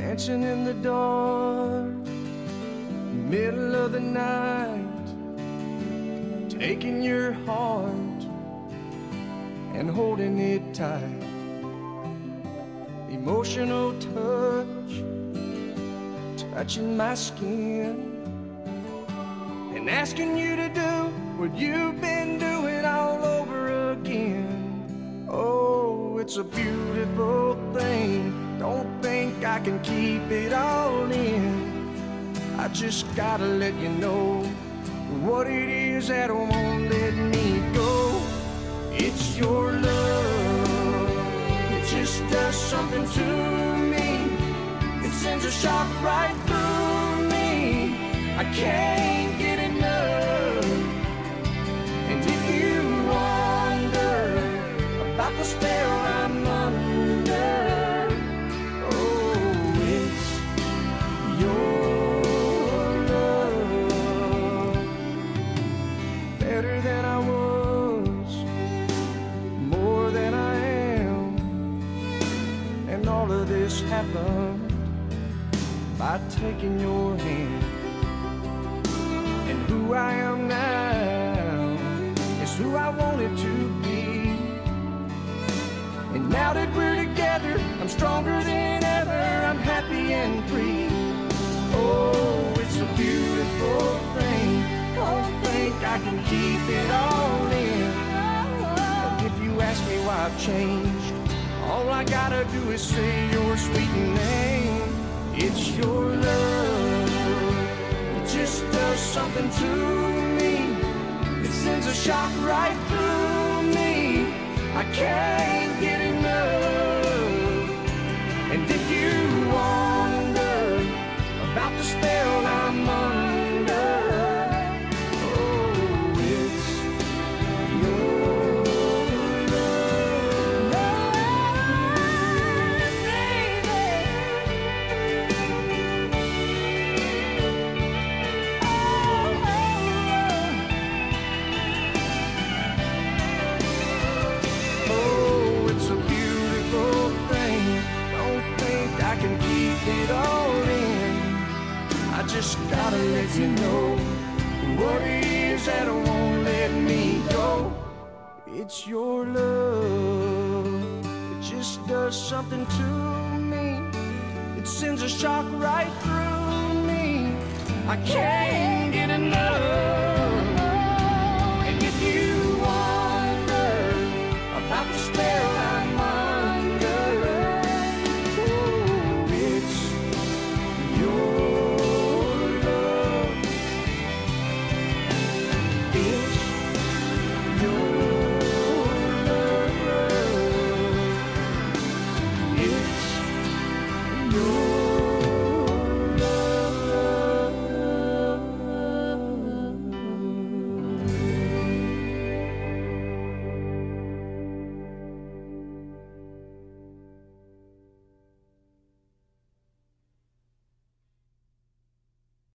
dancing in the dark, middle of the night, taking your heart and holding it tight. Emotional touch, touching my skin, and asking you to do what you've been doing all over again. Oh, it's a beautiful I can keep it all in. I just gotta let you know what it is that won't let me go. It's your love. It just does something to me. It sends a shock right through me. I can't this happened by taking your hand. And who I am now is who I wanted to be. And now that we're together, I'm stronger than ever. I'm happy and free. Oh, it's a beautiful thing. Don't think I can keep it all in. If you ask me why I've changed, all I gotta do is say your sweet name. It's your love. It just does something to me. It sends a shock right through me. I can't I can keep it all in. I just gotta let you know is that won't let me go. It's your love. It just does something to me. It sends a shock right through me. I can't get enough.